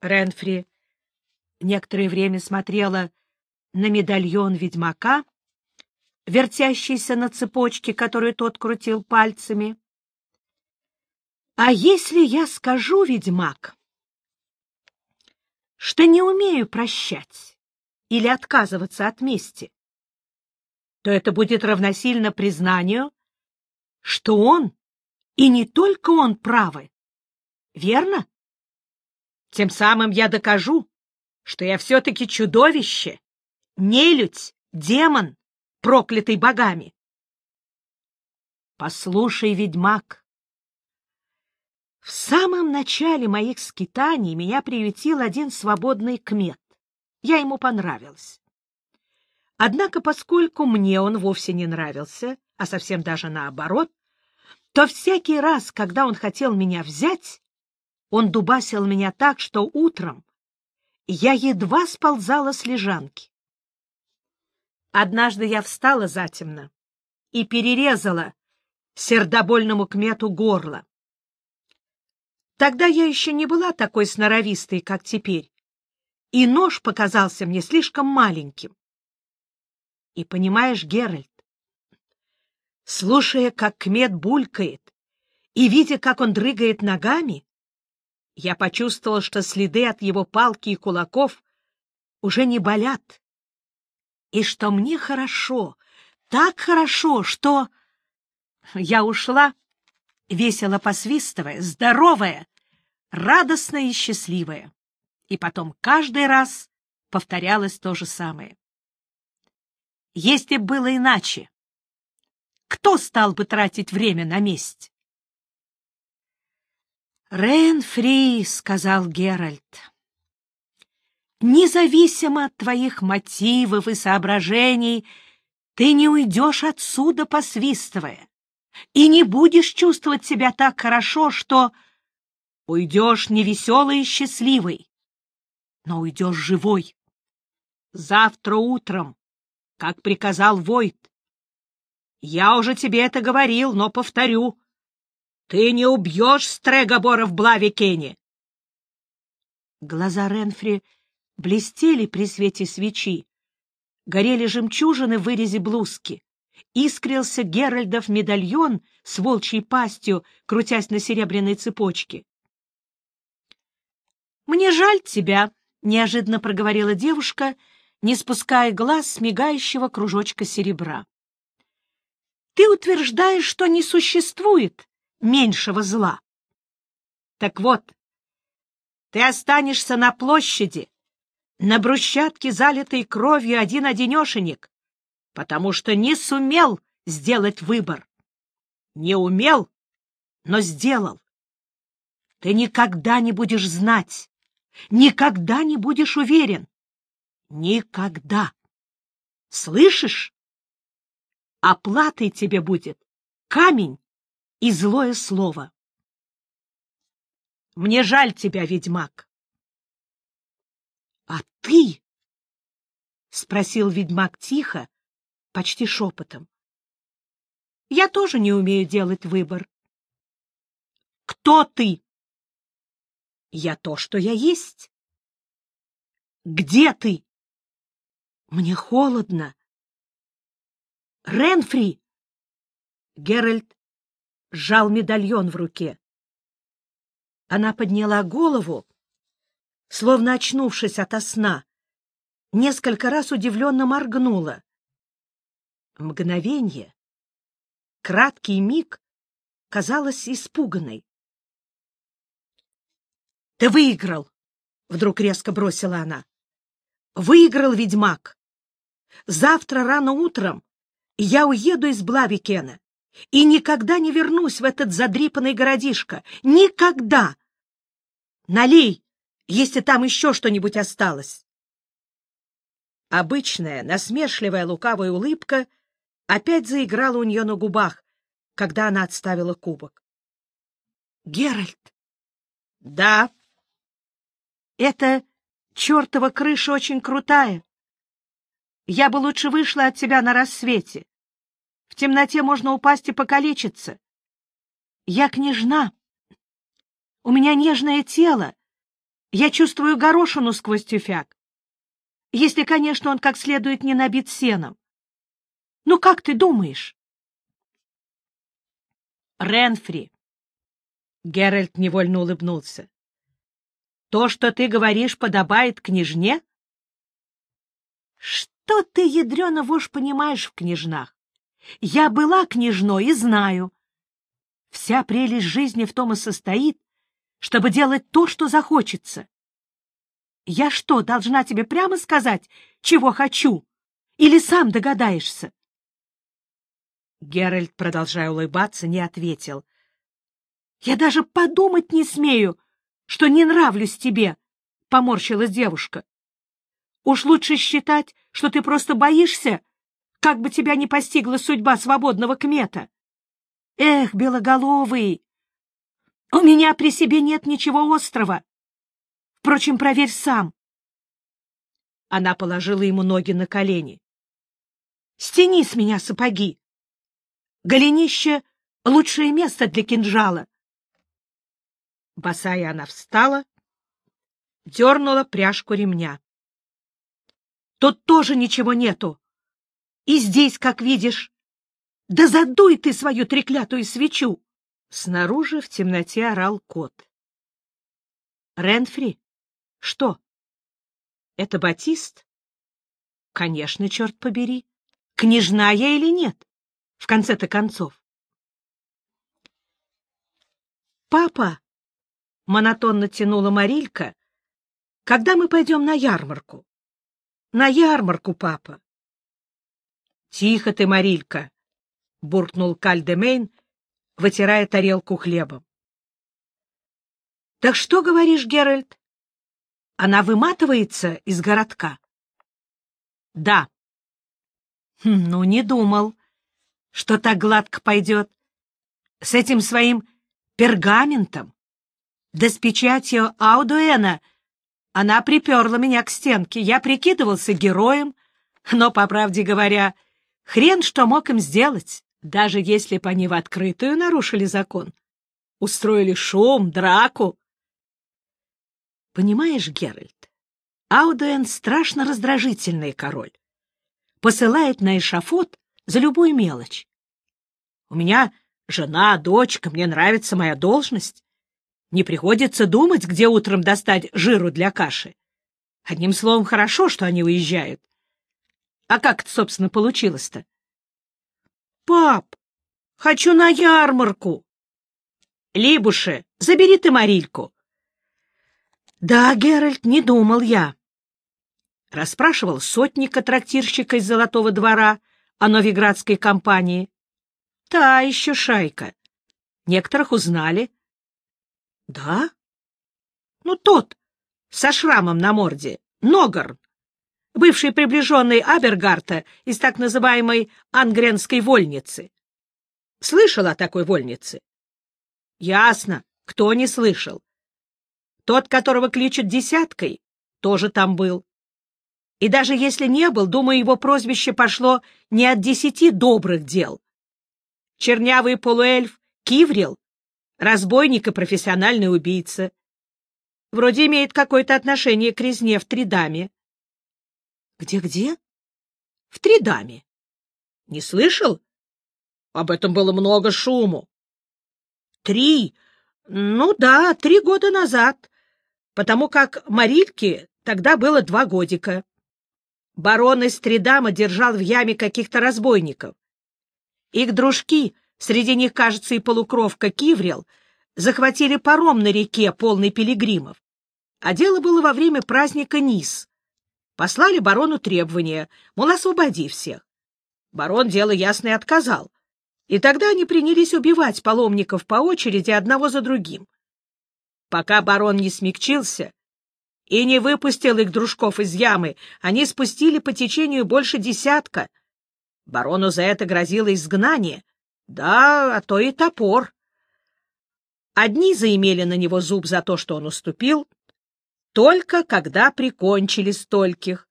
Ренфри некоторое время смотрела на медальон ведьмака, вертящийся на цепочке, которую тот крутил пальцами. — А если я скажу, ведьмак, что не умею прощать или отказываться от мести, то это будет равносильно признанию, что он, и не только он, правы. Верно? Тем самым я докажу, что я все-таки чудовище, нелюдь, демон, проклятый богами. Послушай, ведьмак, в самом начале моих скитаний меня приютил один свободный кмет. Я ему понравилась. Однако, поскольку мне он вовсе не нравился, а совсем даже наоборот, то всякий раз, когда он хотел меня взять, он дубасил меня так, что утром я едва сползала с лежанки. Однажды я встала затемно и перерезала сердобольному кмету горло. Тогда я еще не была такой сноровистой, как теперь, и нож показался мне слишком маленьким. И понимаешь, Геральт, слушая, как кмет булькает, и видя, как он дрыгает ногами, я почувствовал, что следы от его палки и кулаков уже не болят, и что мне хорошо, так хорошо, что... Я ушла, весело посвистывая, здоровая, радостная и счастливая. И потом каждый раз повторялось то же самое. Если было иначе, кто стал бы тратить время на месть? «Ренфри», — сказал Геральт, — «независимо от твоих мотивов и соображений, ты не уйдешь отсюда, посвистывая, и не будешь чувствовать себя так хорошо, что уйдешь не веселый и счастливый, но уйдешь живой. Завтра утром, как приказал Войт. Я уже тебе это говорил, но повторю. Ты не убьешь Стрегобора в Блавикене. Глаза Ренфри блестели при свете свечи. Горели жемчужины в вырезе блузки. Искрился Геральдов медальон с волчьей пастью, крутясь на серебряной цепочке. «Мне жаль тебя», — неожиданно проговорила девушка, не спуская глаз с мигающего кружочка серебра. «Ты утверждаешь, что не существует меньшего зла. Так вот, ты останешься на площади, на брусчатке, залитой кровью один-одинешенек, потому что не сумел сделать выбор. Не умел, но сделал. Ты никогда не будешь знать, никогда не будешь уверен. Никогда. Слышишь? Оплатой тебе будет камень и злое слово. Мне жаль тебя, ведьмак. — А ты? — спросил ведьмак тихо, почти шепотом. — Я тоже не умею делать выбор. — Кто ты? — Я то, что я есть. — Где ты? — Мне холодно. — Ренфри! Геральт сжал медальон в руке. Она подняла голову, словно очнувшись ото сна, несколько раз удивленно моргнула. Мгновение, краткий миг, казалось испуганной. — Ты выиграл! — вдруг резко бросила она. — Выиграл ведьмак! Завтра рано утром я уеду из Блавикена и никогда не вернусь в этот задрипанный городишко. Никогда! Налей, если там еще что-нибудь осталось. Обычная, насмешливая, лукавая улыбка опять заиграла у нее на губах, когда она отставила кубок. — Геральт! — Да. — Эта чертова крыша очень крутая. Я бы лучше вышла от тебя на рассвете. В темноте можно упасть и покалечиться. Я княжна. У меня нежное тело. Я чувствую горошину сквозь тюфяк. Если, конечно, он как следует не набит сеном. Ну, как ты думаешь? Ренфри. Геральт невольно улыбнулся. То, что ты говоришь, подобает княжне? Что ты, ядрена вошь, понимаешь в княжнах? Я была княжной и знаю. Вся прелесть жизни в том и состоит, чтобы делать то, что захочется. Я что, должна тебе прямо сказать, чего хочу? Или сам догадаешься? Геральт, продолжая улыбаться, не ответил. — Я даже подумать не смею, что не нравлюсь тебе, — поморщилась девушка. — Уж лучше считать, что ты просто боишься, как бы тебя не постигла судьба свободного кмета. Эх, белоголовый! У меня при себе нет ничего острого. Впрочем, проверь сам. Она положила ему ноги на колени. — Стяни с меня сапоги. Голенище — лучшее место для кинжала. Босая она встала, дернула пряжку ремня. Тут тоже ничего нету. И здесь, как видишь. Да задуй ты свою треклятую свечу! Снаружи в темноте орал кот. Ренфри? Что? Это Батист? Конечно, черт побери. Княжна я или нет? в конце-то концов. «Папа!» — монотонно тянула Марилька. «Когда мы пойдем на ярмарку?» «На ярмарку, папа!» «Тихо ты, Марилька!» — буркнул Кальдемейн, вытирая тарелку хлебом. «Так что говоришь, Геральт? Она выматывается из городка?» «Да». «Хм, «Ну, не думал что так гладко пойдет. С этим своим пергаментом, да с печатью Аудуэна она приперла меня к стенке. Я прикидывался героем, но, по правде говоря, хрен что мог им сделать, даже если бы они в открытую нарушили закон. Устроили шум, драку. Понимаешь, Геральт, Аудуэн страшно раздражительный король. Посылает на эшафот за любую мелочь. У меня жена, дочка, мне нравится моя должность. Не приходится думать, где утром достать жиру для каши. Одним словом, хорошо, что они уезжают. А как это, собственно, получилось-то? Пап, хочу на ярмарку. Либуше, забери ты Марильку. Да, Геральт, не думал я. Расспрашивал сотника-трактирщика из Золотого двора, о новиградской компании. Та еще шайка. Некоторых узнали. Да? Ну, тот, со шрамом на морде, Ногорн, бывший приближенный Абергарта из так называемой ангренской вольницы. Слышал о такой вольнице? Ясно, кто не слышал. Тот, которого кличут десяткой, тоже там был. И даже если не был, думаю, его прозвище пошло не от десяти добрых дел. Чернявый полуэльф Киврил — разбойник и профессиональный убийца. Вроде имеет какое-то отношение к резне в Тридаме. Где-где? В Тридаме. Не слышал? Об этом было много шуму. Три, ну да, три года назад, потому как Марильке тогда было два годика барон из Тридама держал в яме каких-то разбойников. Их дружки, среди них, кажется, и полукровка Киврил, захватили паром на реке, полный пилигримов. А дело было во время праздника Низ. Послали барону требования, мол, освободи всех. Барон дело ясно и отказал. И тогда они принялись убивать паломников по очереди одного за другим. Пока барон не смягчился, и не выпустил их дружков из ямы. Они спустили по течению больше десятка. Барону за это грозило изгнание. Да, а то и топор. Одни заимели на него зуб за то, что он уступил, только когда прикончили стольких.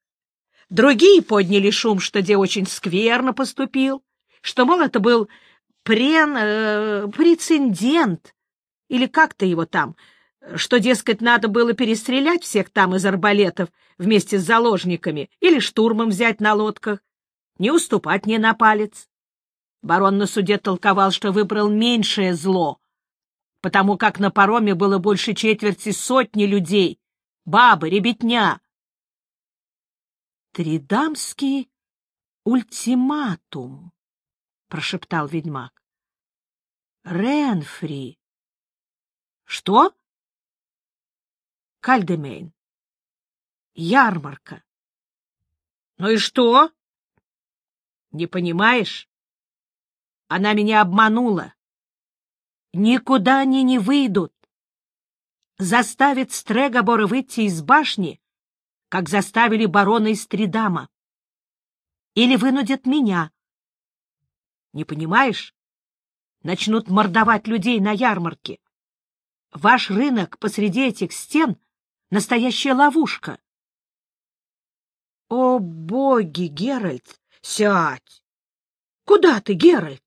Другие подняли шум, что где очень скверно поступил, что, мол, это был прен... Э, прецедент, или как-то его там, что, дескать, надо было перестрелять всех там из арбалетов вместе с заложниками или штурмом взять на лодках, не уступать мне на палец. Барон на суде толковал, что выбрал меньшее зло, потому как на пароме было больше четверти сотни людей, бабы, ребятня. «Тридамский ультиматум», — прошептал ведьмак. «Ренфри». «Что?» «Кальдемейн. Ярмарка». «Ну и что?» «Не понимаешь? Она меня обманула. Никуда они не выйдут. Заставит Стрегобора выйти из башни, как заставили барона из Тридама. Или вынудят меня. Не понимаешь? Начнут мордовать людей на ярмарке. Ваш рынок посреди этих стен — настоящая ловушка. — О, боги, Геральт, сядь! Куда ты, Геральт?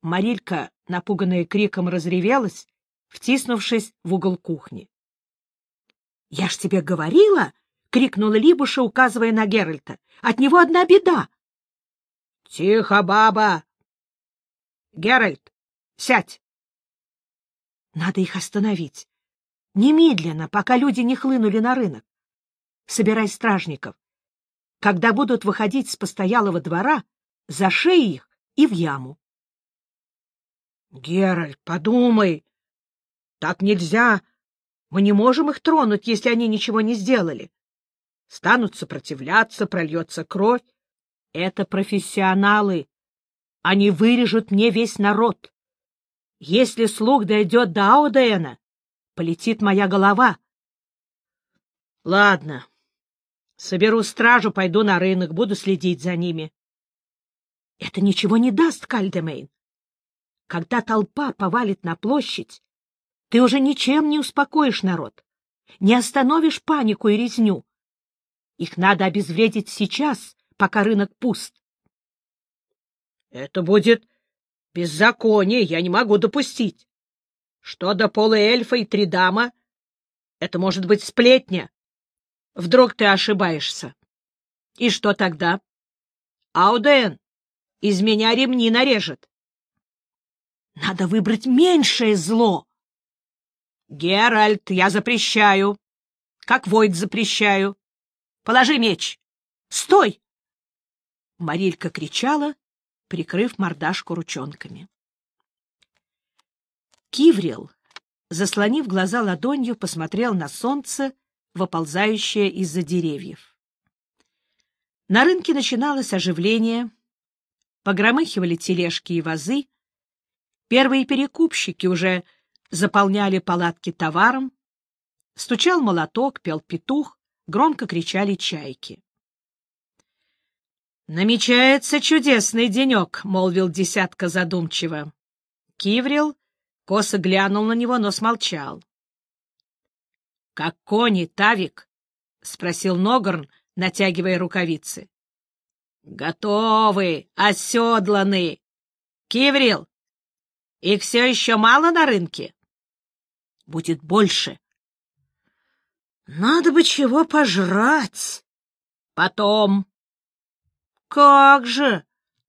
Марилька, напуганная криком, разревелась, втиснувшись в угол кухни. — Я ж тебе говорила! — крикнула Либуша, указывая на Геральта. — От него одна беда! — Тихо, баба! — Геральт, сядь! — Надо их остановить. Немедленно, пока люди не хлынули на рынок. Собирай стражников. Когда будут выходить с постоялого двора, зашей их и в яму. — Геральт, подумай! Так нельзя! Мы не можем их тронуть, если они ничего не сделали. Станут сопротивляться, прольется кровь. Это профессионалы. Они вырежут мне весь народ. Если слух дойдет до Аудена, полетит моя голова. Ладно. Соберу стражу, пойду на рынок, буду следить за ними. Это ничего не даст, Кальдемейн. Когда толпа повалит на площадь, ты уже ничем не успокоишь народ, не остановишь панику и резню. Их надо обезвредить сейчас, пока рынок пуст. — Это будет беззаконие, я не могу допустить. Что до полуэльфа и три дама, это может быть сплетня. Вдруг ты ошибаешься. И что тогда? Ауден из меня ремни нарежет. Надо выбрать меньшее зло. Геральт, я запрещаю. Как Войд запрещаю. Положи меч. Стой! Марилька кричала, прикрыв мордашку ручонками. Киврил, заслонив глаза ладонью, посмотрел на солнце, выползающее из-за деревьев. На рынке начиналось оживление, погромыхивали тележки и вазы, первые перекупщики уже заполняли палатки товаром, стучал молоток, пел петух, громко кричали чайки. «Намечается чудесный денек», — молвил десятка задумчиво. Киврил косо глянул на него, но смолчал. «Как кони, Тавик?» — спросил Ногорн, натягивая рукавицы. «Готовы, оседланы. Киврил, их все еще мало на рынке?» Будет больше. Надо бы чего пожрать. Потом. Как же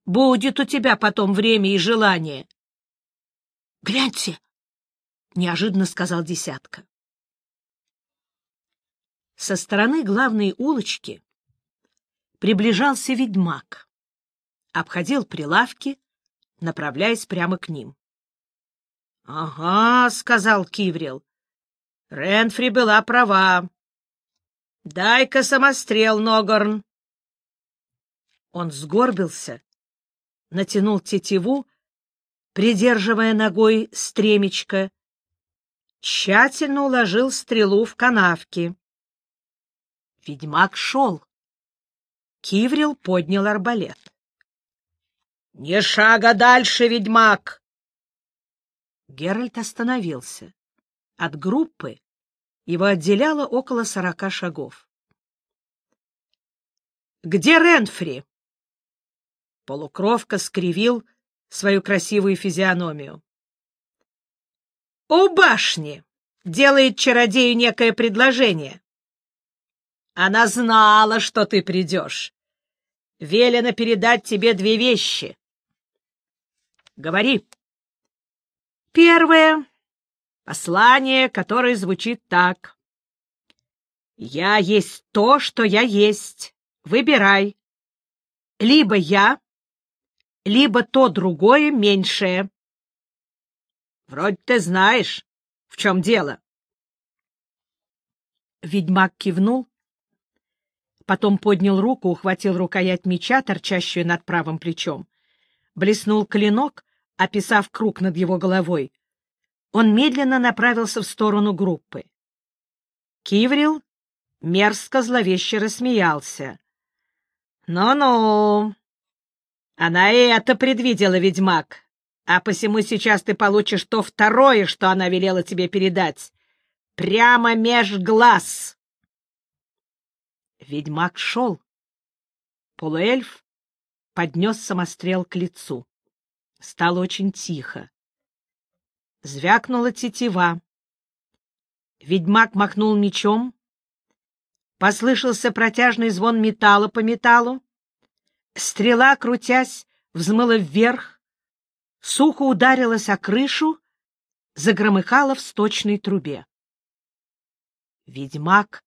будет у тебя потом время и желание? Гляньте, неожиданно сказал десятка. Со стороны главной улочки приближался ведьмак, обходил прилавки, направляясь прямо к ним. — Ага, — сказал Киврил. — Ренфри была права. — Дай-ка самострел, Ногорн. Он сгорбился, натянул тетиву, придерживая ногой стремечко, тщательно уложил стрелу в канавки. Ведьмак шел. Киврил поднял арбалет. — Не шага дальше, ведьмак! Геральт остановился. От группы его отделяло около сорока шагов. «Где Ренфри?» Полукровка скривил свою красивую физиономию. «У башни!» делает чародею некое предложение. Она знала, что ты придешь. Велено передать тебе две вещи. Говори. Первое — послание, которое звучит так. «Я есть то, что я есть. Выбирай. Либо я, либо то другое меньшее». Вроде ты знаешь, в чем дело. Ведьмак кивнул, потом поднял руку, ухватил рукоять меча, торчащую над правым плечом. Блеснул клинок, описав круг над его головой. Он медленно направился в сторону группы. Киврил мерзко зловеще рассмеялся. «Ну-ну, она и это предвидела, ведьмак а посему сейчас ты получишь то второе, что она велела тебе передать. Прямо меж глаз. Ведьмак шел. Полуэльф поднес самострел к лицу. Стало очень тихо. Звякнула тетива. Ведьмак махнул мечом. Послышался протяжный звон металла по металлу. Стрела, крутясь, взмыла вверх, сухо ударилась о крышу, загромыхала в сточной трубе. Ведьмак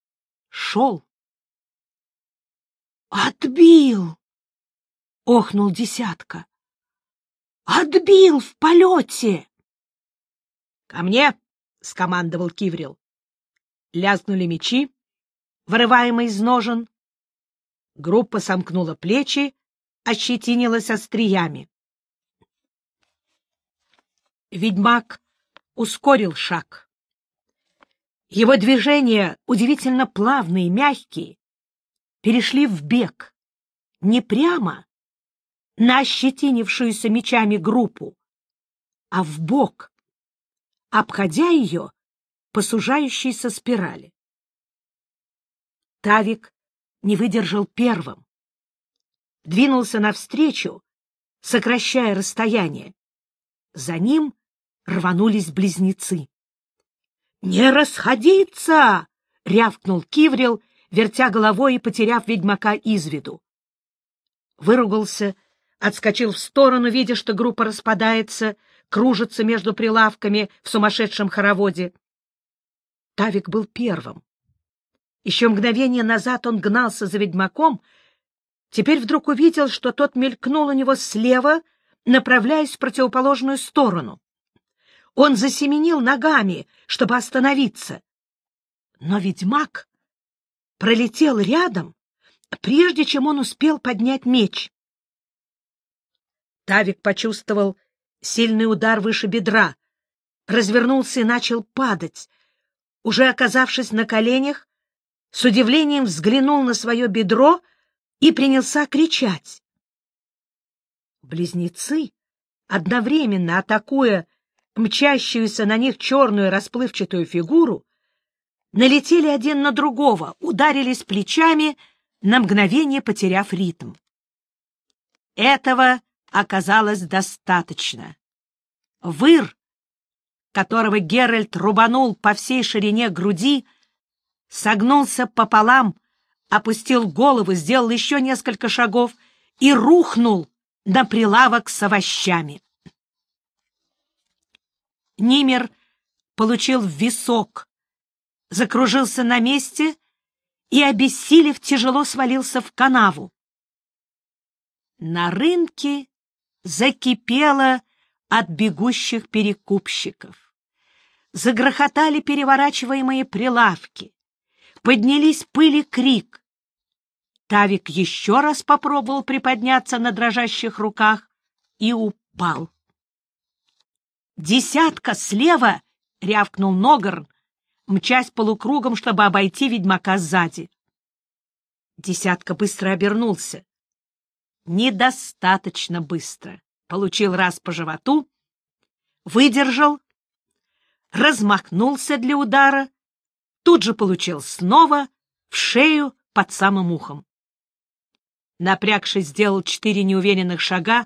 шел. «Отбил!» — охнул десятка. «Отбил в полете!» «Ко мне!» — скомандовал Киврил. Лязнули мечи, вырываемые из ножен. Группа сомкнула плечи, ощетинилась остриями. Ведьмак ускорил шаг. Его движения, удивительно плавные мягкие, перешли в бег, не прямо на ощетинившуюся мечами группу, а в бок, обходя ее по сужающейся спирали. Тавик не выдержал первым, двинулся навстречу, сокращая расстояние. За ним рванулись близнецы. «Не расходиться!» — рявкнул Киврил, вертя головой и потеряв ведьмака из виду. Выругался, отскочил в сторону, видя, что группа распадается, кружится между прилавками в сумасшедшем хороводе. Тавик был первым. Еще мгновение назад он гнался за ведьмаком, теперь вдруг увидел, что тот мелькнул у него слева, направляясь в противоположную сторону. Он засеменил ногами, чтобы остановиться. Но ведьмак пролетел рядом, прежде чем он успел поднять меч. Тавик почувствовал сильный удар выше бедра, развернулся и начал падать. Уже оказавшись на коленях, с удивлением взглянул на свое бедро и принялся кричать. Близнецы, одновременно атакуя мчащуюся на них черную расплывчатую фигуру, налетели один на другого, ударились плечами, на мгновение потеряв ритм. Этого оказалось достаточно. Выр, которого Геральт рубанул по всей ширине груди, согнулся пополам, опустил голову, сделал еще несколько шагов и рухнул на прилавок с овощами. Нимер получил висок, закружился на месте и, обессилев, тяжело свалился в канаву. На рынке закипело от бегущих перекупщиков. Загрохотали переворачиваемые прилавки. Поднялись пыли крик. Тавик еще раз попробовал приподняться на дрожащих руках и упал. «Десятка слева!» — рявкнул Ногорн, мчась полукругом, чтобы обойти ведьмака сзади. Десятка быстро обернулся. Недостаточно быстро. Получил раз по животу, выдержал, размахнулся для удара, тут же получил снова в шею под самым ухом. Напрягшись, сделал четыре неуверенных шага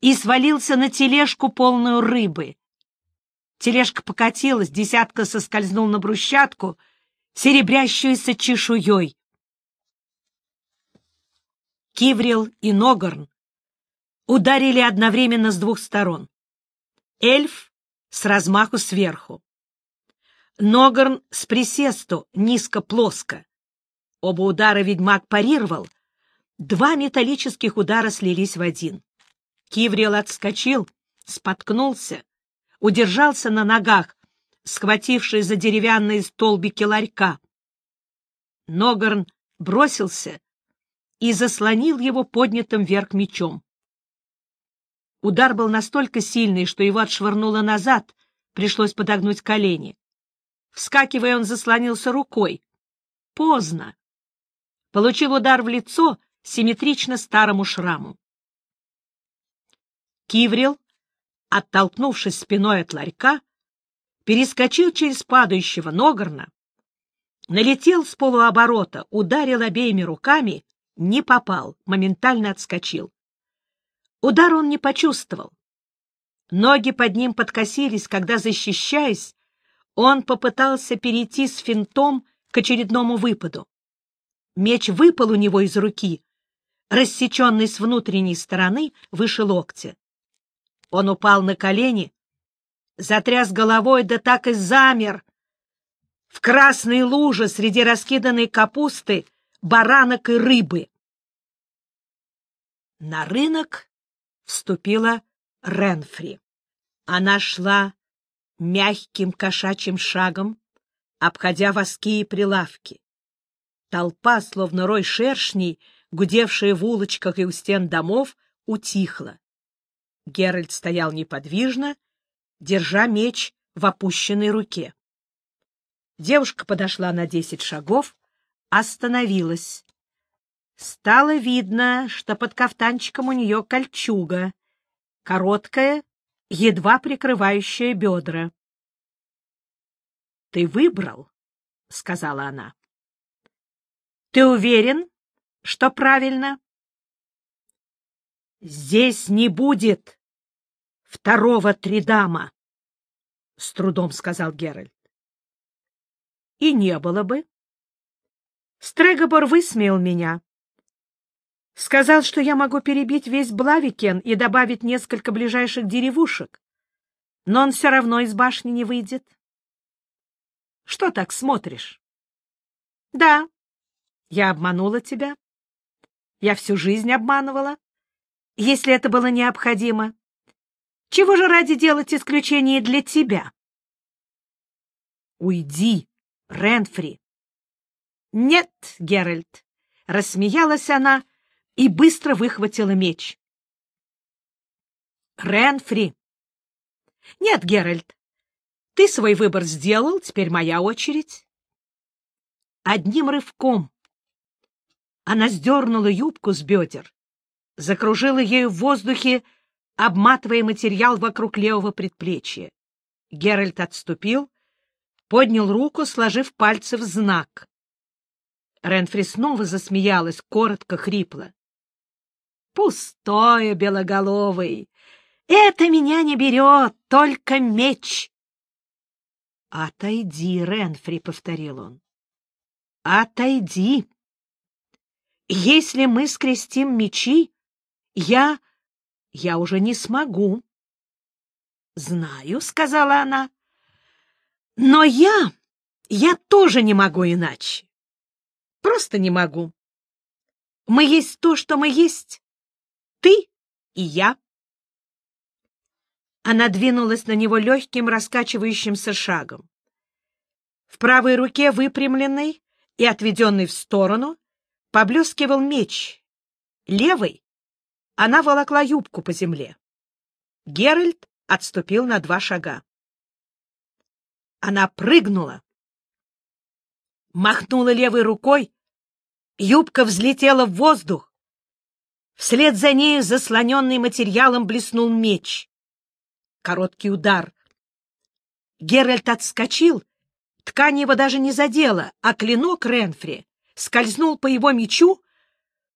и свалился на тележку, полную рыбы. Тележка покатилась, десятка соскользнул на брусчатку, серебрящуюся чешуей. Киврил и Ногорн ударили одновременно с двух сторон. Эльф с размаху сверху. Ногорн с присесту, низко-плоско. Оба удара ведьмак парировал. Два металлических удара слились в один. Киврил отскочил, споткнулся, удержался на ногах, схвативший за деревянные столбики ларька. Ногорн бросился и заслонил его поднятым вверх мечом. Удар был настолько сильный, что его отшвырнуло назад, пришлось подогнуть колени. Вскакивая, он заслонился рукой. Поздно. Получил удар в лицо, симметрично старому шраму. Киврил, оттолкнувшись спиной от ларька, перескочил через падающего Ногорна, налетел с полуоборота, ударил обеими руками, не попал, моментально отскочил. Удар он не почувствовал. Ноги под ним подкосились, когда, защищаясь, он попытался перейти с финтом к очередному выпаду. Меч выпал у него из руки, рассеченный с внутренней стороны выше локтя. Он упал на колени, затряс головой, да так и замер. В красной луже среди раскиданной капусты, баранок и рыбы. На рынок вступила Ренфри. Она шла мягким кошачьим шагом, обходя воски и прилавки. Толпа, словно рой шершней, гудевшая в улочках и у стен домов, утихла. Геральт стоял неподвижно, держа меч в опущенной руке. Девушка подошла на десять шагов, остановилась. Стало видно, что под кафтанчиком у нее кольчуга, короткая, едва прикрывающая бедра. — Ты выбрал, — сказала она. — Ты уверен, что правильно? — Здесь не будет второго Тридама, — с трудом сказал Геральт. — И не было бы. Стрегобор высмеял меня. Сказал, что я могу перебить весь Блавикен и добавить несколько ближайших деревушек, но он все равно из башни не выйдет. Что так смотришь? Да, я обманула тебя. Я всю жизнь обманывала, если это было необходимо. Чего же ради делать исключение для тебя? Уйди, Ренфри. Нет, Геральт, рассмеялась она и быстро выхватила меч. Ренфри. Нет, Геральт, ты свой выбор сделал, теперь моя очередь. Одним рывком она сдернула юбку с бедер, закружила ею в воздухе, обматывая материал вокруг левого предплечья. Геральт отступил, поднял руку, сложив пальцы в знак. Ренфри снова засмеялась, коротко, хрипло. Пустое, белоголовый. Это меня не берет, только меч. — Отойди, Ренфри, — повторил он. — Отойди. Если мы скрестим мечи, я... я уже не смогу. — Знаю, — сказала она. — Но я... я тоже не могу иначе. Просто не могу. Мы есть то, что мы есть, ты и я. Она двинулась на него легким раскачивающимся шагом. В правой руке, выпрямленной и отведенной в сторону, поблескивал меч. Левой она волокла юбку по земле. Геральт отступил на два шага. Она прыгнула, махнула левой рукой, юбка взлетела в воздух, Вслед за ней, заслоненный материалом, блеснул меч. Короткий удар. Геральт отскочил, ткань его даже не задела, а клинок Ренфри скользнул по его мечу,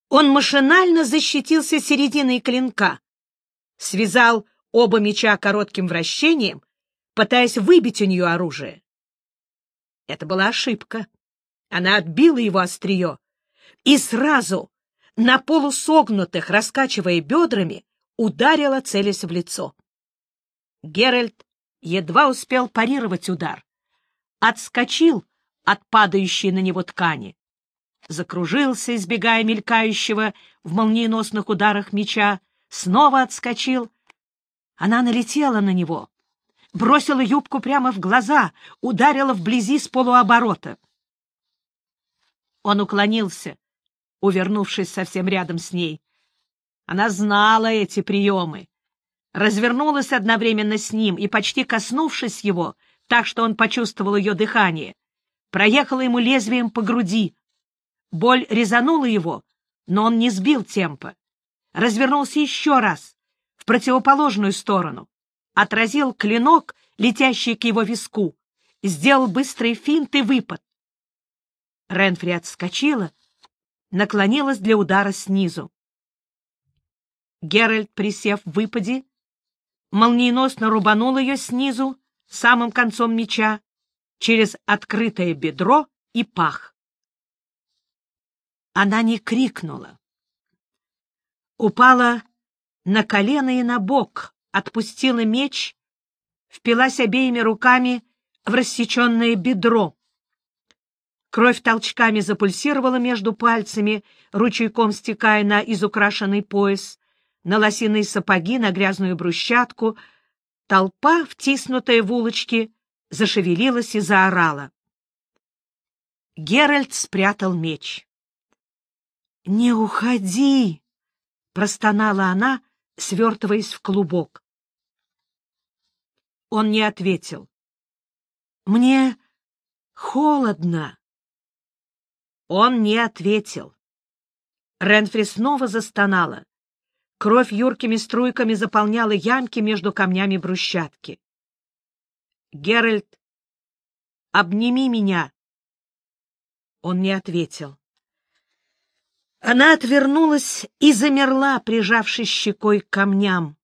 он машинально защитился серединой клинка, связал оба меча коротким вращением, пытаясь выбить у нее оружие. Это была ошибка. Она отбила его острие и сразу, на полусогнутых, раскачивая бедрами, ударила, целясь в лицо. Геральт едва успел парировать удар. Отскочил от падающей на него ткани. Закружился, избегая мелькающего в молниеносных ударах меча, снова отскочил. Она налетела на него, бросила юбку прямо в глаза, ударила вблизи с полуоборота. Он уклонился, увернувшись совсем рядом с ней. Она знала эти приемы, развернулась одновременно с ним и, почти коснувшись его, так что он почувствовал ее дыхание, проехала ему лезвием по груди. Боль резанула его, но он не сбил темпа. Развернулся еще раз, в противоположную сторону, отразил клинок, летящий к его виску, сделал быстрый финт и выпад. Ренфри отскочила, наклонилась для удара снизу. Геральт, присев в выпаде, молниеносно рубанул ее снизу самым концом меча через открытое бедро и пах. Она не крикнула. Упала на колено и на бок, отпустила меч, впилась обеими руками в рассеченное бедро. Кровь толчками запульсировала между пальцами, ручейком стекая на изукрашенный пояс, на лосиные сапоги, на грязную брусчатку. Толпа, втиснутая в улочки, зашевелилась и заорала. Геральт спрятал меч. — Не уходи! — простонала она, свертываясь в клубок. Он не ответил. — Мне холодно. Он не ответил. Ренфри снова застонала. Кровь юркими струйками заполняла ямки между камнями брусчатки. «Геральт, обними меня!» Он не ответил. Она отвернулась и замерла, прижавшись щекой к камням.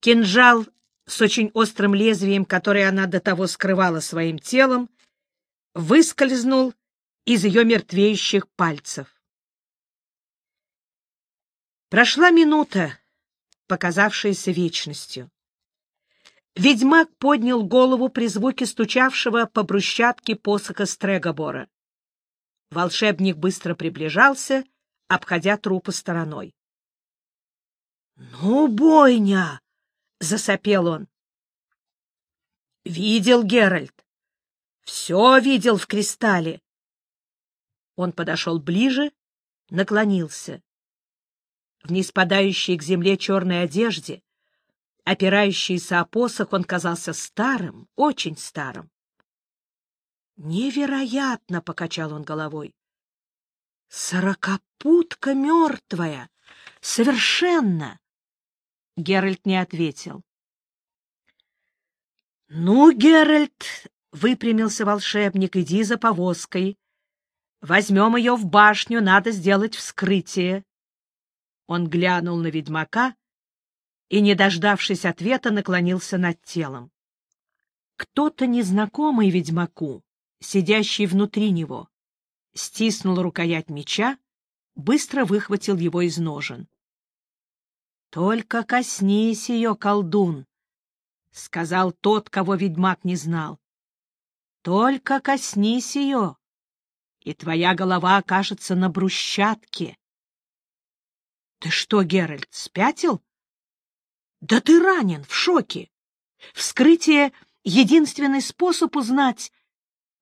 Кинжал с очень острым лезвием, которое она до того скрывала своим телом, выскользнул из ее мертвеющих пальцев. Прошла минута, показавшаяся вечностью. Ведьмак поднял голову при звуке стучавшего по брусчатке посоха Стрегобора. Волшебник быстро приближался, обходя трупы стороной. — Ну, бойня! — засопел он. — Видел Геральт. Все видел в кристалле. Он подошел ближе, наклонился. В неспадающей к земле черной одежде, опирающийся о посох, он казался старым, очень старым. «Невероятно!» — покачал он головой. «Сорокопутка мертвая! Совершенно!» Геральт не ответил. «Ну, Геральт!» — выпрямился волшебник. «Иди за повозкой. Возьмем ее в башню, надо сделать вскрытие. Он глянул на ведьмака и, не дождавшись ответа, наклонился над телом. Кто-то незнакомый ведьмаку, сидящий внутри него, стиснул рукоять меча, быстро выхватил его из ножен. — Только коснись ее, колдун! — сказал тот, кого ведьмак не знал. — Только коснись ее! И твоя голова окажется на брусчатке. — Ты что, Геральт, спятил? — Да ты ранен, в шоке. Вскрытие — единственный способ узнать.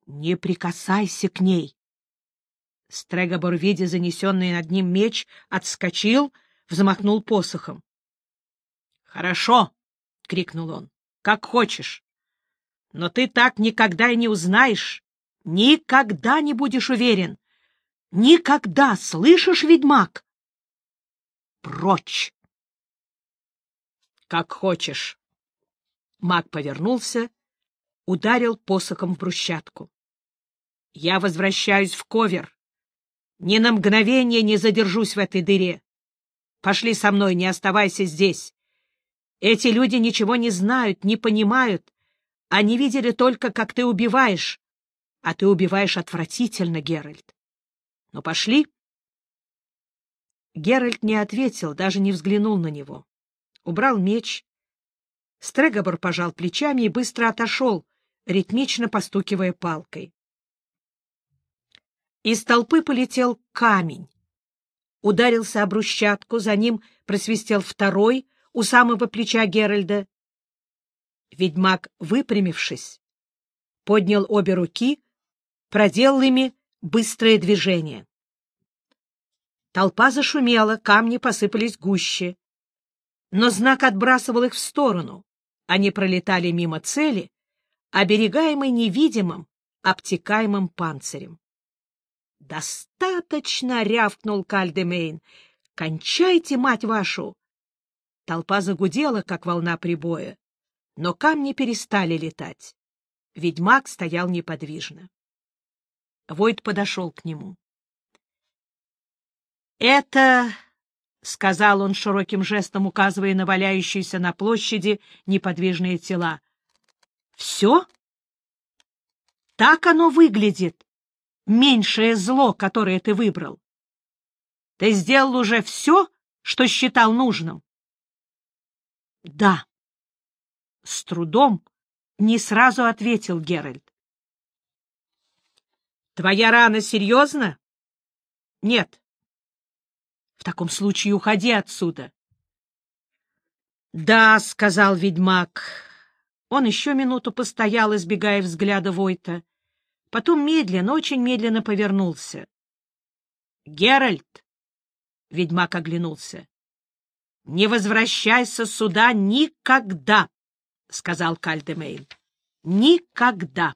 Не прикасайся к ней. Стрегобор, видя занесенный над ним меч, отскочил, взмахнул посохом. — Хорошо, — крикнул он, — как хочешь. Но ты так никогда и не узнаешь, Никогда не будешь уверен. Никогда, слышишь, ведьмак? Прочь! Как хочешь. Маг повернулся, ударил посохом в брусчатку. Я возвращаюсь в ковер. Ни на мгновение не задержусь в этой дыре. Пошли со мной, не оставайся здесь. Эти люди ничего не знают, не понимают. Они видели только, как ты убиваешь. А ты убиваешь отвратительно, Геральт. Ну, пошли. Геральт не ответил, даже не взглянул на него. Убрал меч. Стрегобор пожал плечами и быстро отошел, ритмично постукивая палкой. Из толпы полетел камень. Ударился об брусчатку, за ним просвистел второй у самого плеча Геральда. Ведьмак, выпрямившись, поднял обе руки, проделал ими быстрое движение. Толпа зашумела, камни посыпались гуще. Но знак отбрасывал их в сторону. Они пролетали мимо цели, оберегаемой невидимым, обтекаемым панцирем. «Достаточно!» — рявкнул Кальдемейн. «Кончайте, мать вашу!» Толпа загудела, как волна прибоя, но камни перестали летать. Ведьмак стоял неподвижно. Войт подошел к нему. «Это...» — сказал он широким жестом, указывая на валяющиеся на площади неподвижные тела. «Все? Так оно выглядит, меньшее зло, которое ты выбрал. Ты сделал уже все, что считал нужным? — Да. С трудом не сразу ответил Геральт. — Твоя рана серьезна? — Нет. — В таком случае уходи отсюда. — Да, — сказал ведьмак. Он еще минуту постоял, избегая взгляда Войта. Потом медленно, очень медленно повернулся. — Геральт! — ведьмак оглянулся. — Не возвращайся сюда никогда! — сказал Кальдемейн. — Никогда!